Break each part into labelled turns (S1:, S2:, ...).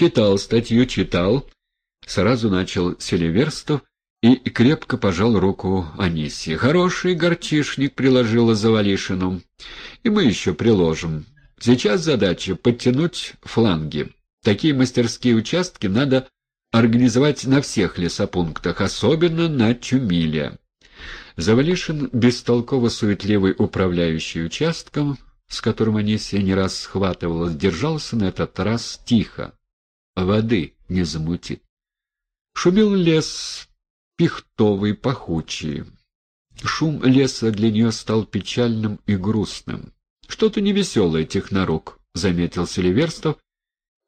S1: Читал статью, читал. Сразу начал Селиверстов и крепко пожал руку Анисии. Хороший горчишник приложила Завалишину. И мы еще приложим. Сейчас задача — подтянуть фланги. Такие мастерские участки надо организовать на всех лесопунктах, особенно на Чумиле. Завалишин, бестолково-суетливый управляющий участком, с которым Анисия не раз схватывалась, держался на этот раз тихо. Воды не замутит. Шумел лес, пихтовый, пахучий. Шум леса для нее стал печальным и грустным. «Что-то невеселое, технорук», — заметил Селиверстов,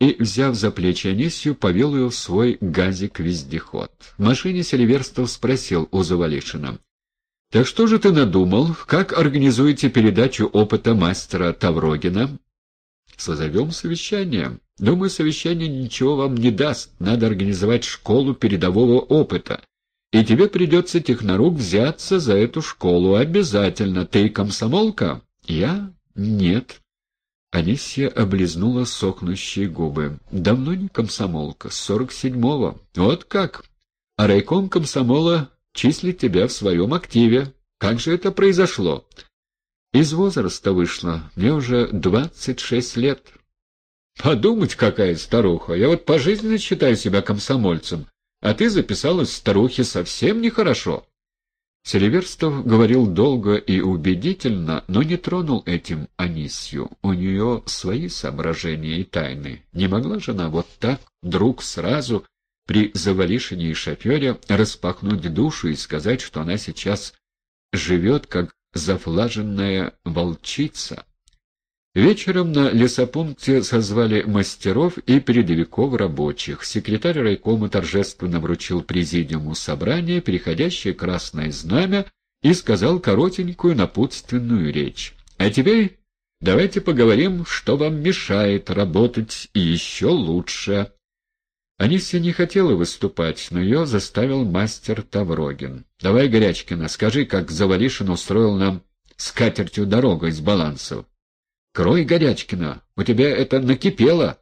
S1: и, взяв за плечи Анисью, повел ее в свой газик-вездеход. В машине Селиверстов спросил у Завалишина. «Так что же ты надумал? Как организуете передачу опыта мастера Таврогина?» «Созовем совещание. Думаю, совещание ничего вам не даст. Надо организовать школу передового опыта. И тебе придется, технорук, взяться за эту школу. Обязательно. Ты комсомолка? Я? Нет. Анисия облизнула сохнущие губы. Давно не комсомолка, с сорок седьмого. Вот как? А райком комсомола числит тебя в своем активе. Как же это произошло? Из возраста вышла. Мне уже двадцать шесть лет. Подумать, какая старуха. Я вот пожизненно считаю себя комсомольцем. А ты записалась старухе совсем нехорошо. Селиверстов говорил долго и убедительно, но не тронул этим Анисью. У нее свои соображения и тайны. Не могла же она вот так, вдруг, сразу, при завалишине и шофере, распахнуть душу и сказать, что она сейчас живет, как зафлаженная волчица. Вечером на лесопункте созвали мастеров и передовиков рабочих. Секретарь райкома торжественно вручил президиуму собрания переходящее красное знамя и сказал коротенькую напутственную речь. «А теперь давайте поговорим, что вам мешает работать и еще лучше». Анисия не хотела выступать, но ее заставил мастер Таврогин. «Давай, Горячкина, скажи, как Завалишин устроил нам скатертью дорогу из балансов». Крой, Горячкина, у тебя это накипело.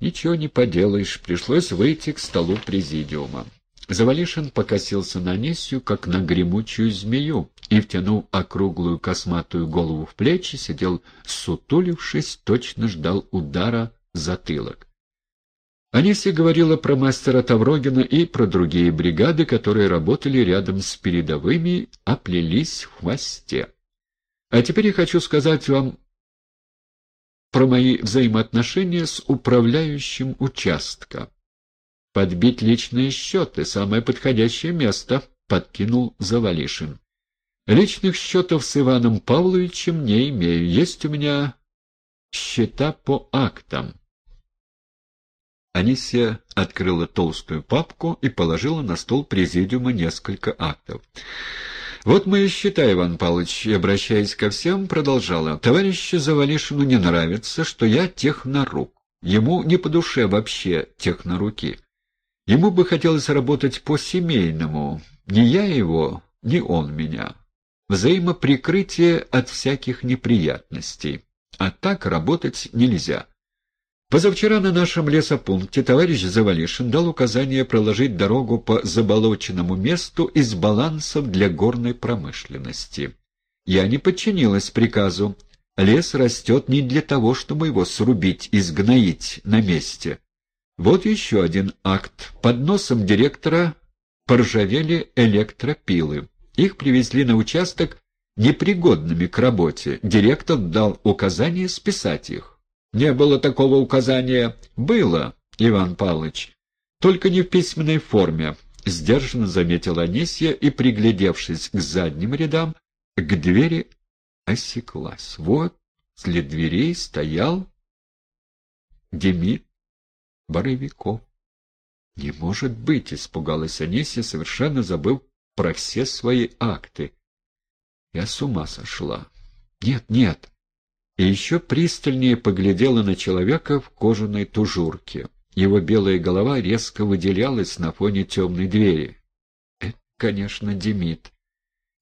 S1: Ничего не поделаешь, пришлось выйти к столу президиума. Завалишин покосился на Несью, как на гремучую змею, и, втянув округлую косматую голову в плечи, сидел, сутулившись, точно ждал удара затылок. Анисия говорила про мастера Таврогина и про другие бригады, которые работали рядом с передовыми, оплелись в хвосте. А теперь я хочу сказать вам про мои взаимоотношения с управляющим участка. «Подбить личные счеты — самое подходящее место», — подкинул Завалишин. «Личных счетов с Иваном Павловичем не имею. Есть у меня счета по актам». Анисия открыла толстую папку и положила на стол президиума несколько актов. «Вот мы и счета, Иван Павлович, и, обращаясь ко всем, продолжала. Товарищу Завалишину не нравится, что я технорук. Ему не по душе вообще техноруки. Ему бы хотелось работать по-семейному. Ни я его, ни он меня. Взаимоприкрытие от всяких неприятностей. А так работать нельзя. Позавчера на нашем лесопункте товарищ Завалишин дал указание проложить дорогу по заболоченному месту из балансов для горной промышленности. Я не подчинилась приказу. Лес растет не для того, чтобы его срубить и сгноить на месте. Вот еще один акт. Под носом директора поржавели электропилы. Их привезли на участок непригодными к работе. Директор дал указание списать их. Не было такого указания. Было, Иван Павлович. Только не в письменной форме, — сдержанно заметила Анисья и, приглядевшись к задним рядам, к двери осеклась. Вот, след дверей стоял Демид Боровиков. «Не может быть!» — испугалась Анисия, совершенно забыв про все свои акты. Я с ума сошла. «Нет, нет, и еще пристальнее поглядела на человека в кожаной тужурке. Его белая голова резко выделялась на фоне темной двери. Это, конечно, Демид.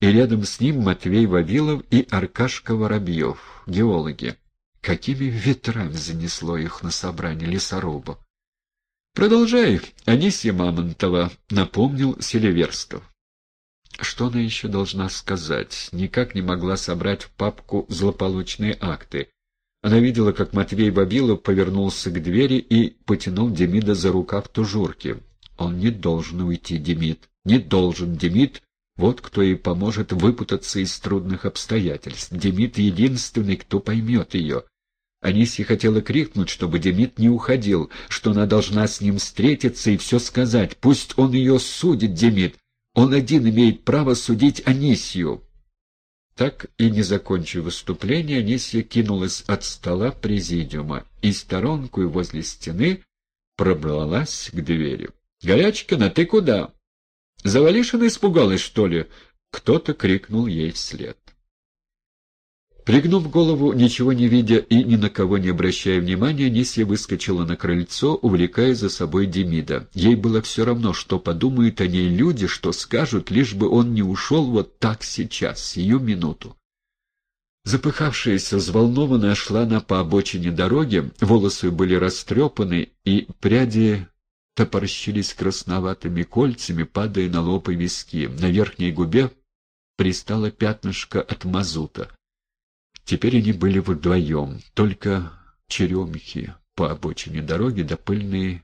S1: И рядом с ним Матвей Вавилов и Аркашка Воробьев, геологи. Какими ветрами занесло их на собрание лесорубов? «Продолжай, Анисия Мамонтова», — напомнил Селиверстов. Что она еще должна сказать? Никак не могла собрать в папку злополучные акты. Она видела, как Матвей Бабилов повернулся к двери и потянул Демида за рукав тужурки. Он не должен уйти, Демид. Не должен, Демид. Вот кто ей поможет выпутаться из трудных обстоятельств. Демид единственный, кто поймет ее. Анисия хотела крикнуть, чтобы Демид не уходил, что она должна с ним встретиться и все сказать. Пусть он ее судит, Демид. Он один имеет право судить Анисию. Так и не закончив выступление, Анисия кинулась от стола президиума и сторонку возле стены пробралась к двери. — Горячкина, ты куда? Завалишина испугалась, что ли? Кто-то крикнул ей вслед. Пригнув голову, ничего не видя и ни на кого не обращая внимания, Нисья выскочила на крыльцо, увлекая за собой Демида. Ей было все равно, что подумают о ней люди, что скажут, лишь бы он не ушел вот так сейчас, сию минуту. Запыхавшаяся, взволнованная шла она по обочине дороги, волосы были растрепаны, и пряди топорщились красноватыми кольцами, падая на лоб и виски. На верхней губе пристало пятнышко от мазута. Теперь они были вдвоем, только черемхи по обочине дороги да пыльный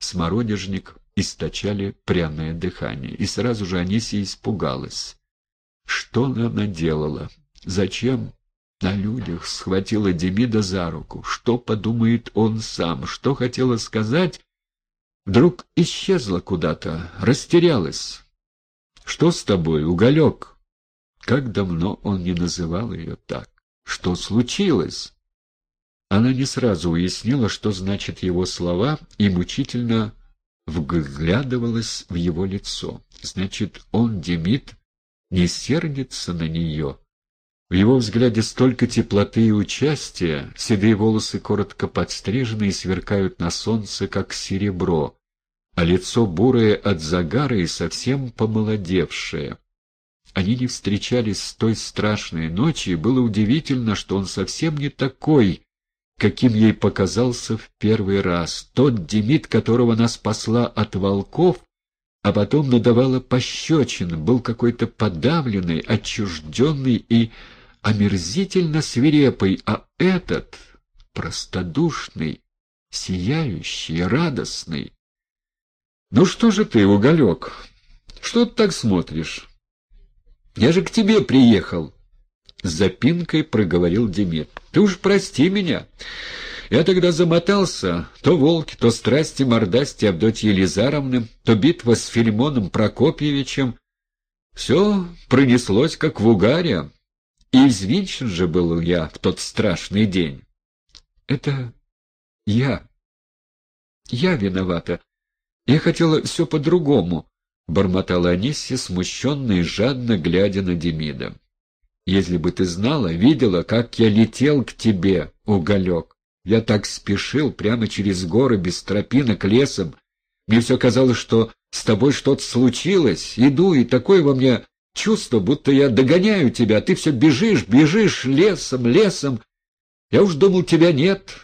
S1: смородежник источали пряное дыхание. И сразу же Анисия испугалась. Что она наделала? Зачем на людях схватила Демида за руку? Что подумает он сам? Что хотела сказать? Вдруг исчезла куда-то, растерялась. «Что с тобой, уголек?» Как давно он не называл ее так. Что случилось? Она не сразу уяснила, что значит его слова, и мучительно вглядывалась в его лицо. Значит, он, Демид, не сердится на нее. В его взгляде столько теплоты и участия, седые волосы коротко подстрижены и сверкают на солнце, как серебро, а лицо бурое от загара и совсем помолодевшее. Они не встречались с той страшной ночи, и было удивительно, что он совсем не такой, каким ей показался в первый раз. Тот Демид, которого она спасла от волков, а потом надавала пощечин, был какой-то подавленный, отчужденный и омерзительно свирепый, а этот — простодушный, сияющий, радостный. — Ну что же ты, уголек, что ты так смотришь? Я же к тебе приехал. С запинкой проговорил Демид. Ты уж прости меня. Я тогда замотался. То волки, то страсти мордасти Авдотьи Елизаровны, то битва с Филимоном Прокопьевичем. Все пронеслось, как в угаре. И взвинчен же был я в тот страшный день. Это я. Я виновата. Я хотела все по-другому. — бормотала Анисия, смущенно и жадно глядя на Демида. «Если бы ты знала, видела, как я летел к тебе, уголек. Я так спешил прямо через горы, без тропинок, лесом. Мне все казалось, что с тобой что-то случилось. Иду, и такое во мне чувство, будто я догоняю тебя, ты все бежишь, бежишь лесом, лесом. Я уж думал, тебя нет,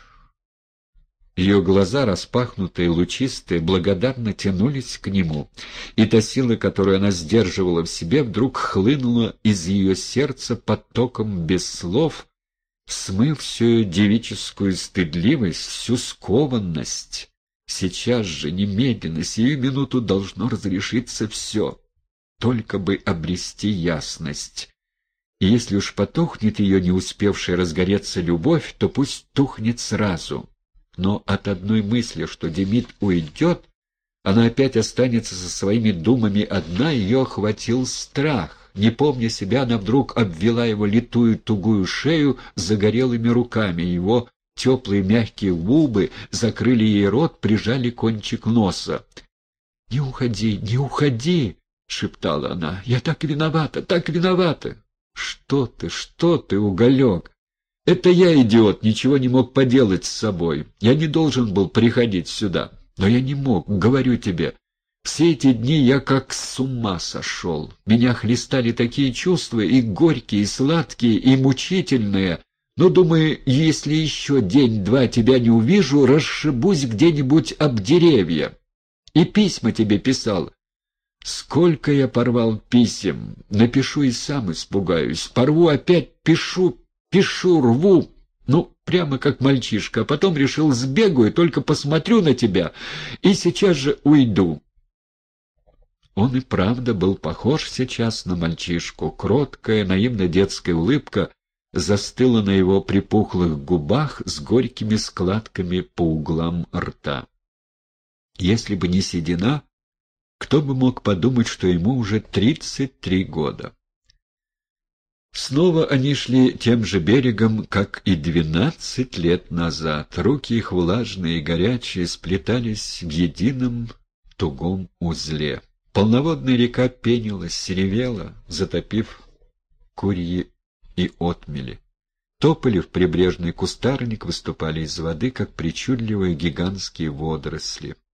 S1: ее глаза, распахнутые, лучистые, благодарно тянулись к нему, и та сила, которую она сдерживала в себе, вдруг хлынула из ее сердца потоком без слов, смыв всю ее девическую стыдливость, всю скованность. Сейчас же, немедленно, сию минуту должно разрешиться все, только бы обрести ясность. И если уж потухнет ее не успевшая разгореться любовь, то пусть тухнет сразу — но от одной мысли, что Демид уйдет, она опять останется со своими думами одна, ее охватил страх. Не помня себя, она вдруг обвела его литую тугую шею загорелыми руками, его теплые мягкие губы закрыли ей рот, прижали кончик носа. — Не уходи, не уходи! — шептала она. — Я так виновата, так виновата! — Что ты, что ты, уголек? Это я, идиот, ничего не мог поделать с собой. Я не должен был приходить сюда. Но я не мог, говорю тебе. Все эти дни я как с ума сошел. Меня хлестали такие чувства, и горькие, и сладкие, и мучительные, Но, думаю, если еще день-два тебя не увижу, расшибусь где-нибудь об деревья. И письма тебе писал. Сколько я порвал писем, напишу и сам испугаюсь. Порву опять, пишу, пишу, рву. Ну, прямо как мальчишка. А потом решил сбегаю, только посмотрю на тебя и сейчас же уйду. Он и правда был похож сейчас на мальчишку. Кроткая, наивно-детская улыбка застыла на его припухлых губах с горькими складками по углам рта. Если бы не седина, кто бы мог подумать, что ему уже тридцать три года. Снова они шли тем же берегом, как и двенадцать лет назад. Руки их влажные и горячие сплетались в едином тугом узле. Полноводная река пенилась, серевела, затопив курьи и отмели. Тополи в прибрежный кустарник выступали из воды, как причудливые гигантские водоросли.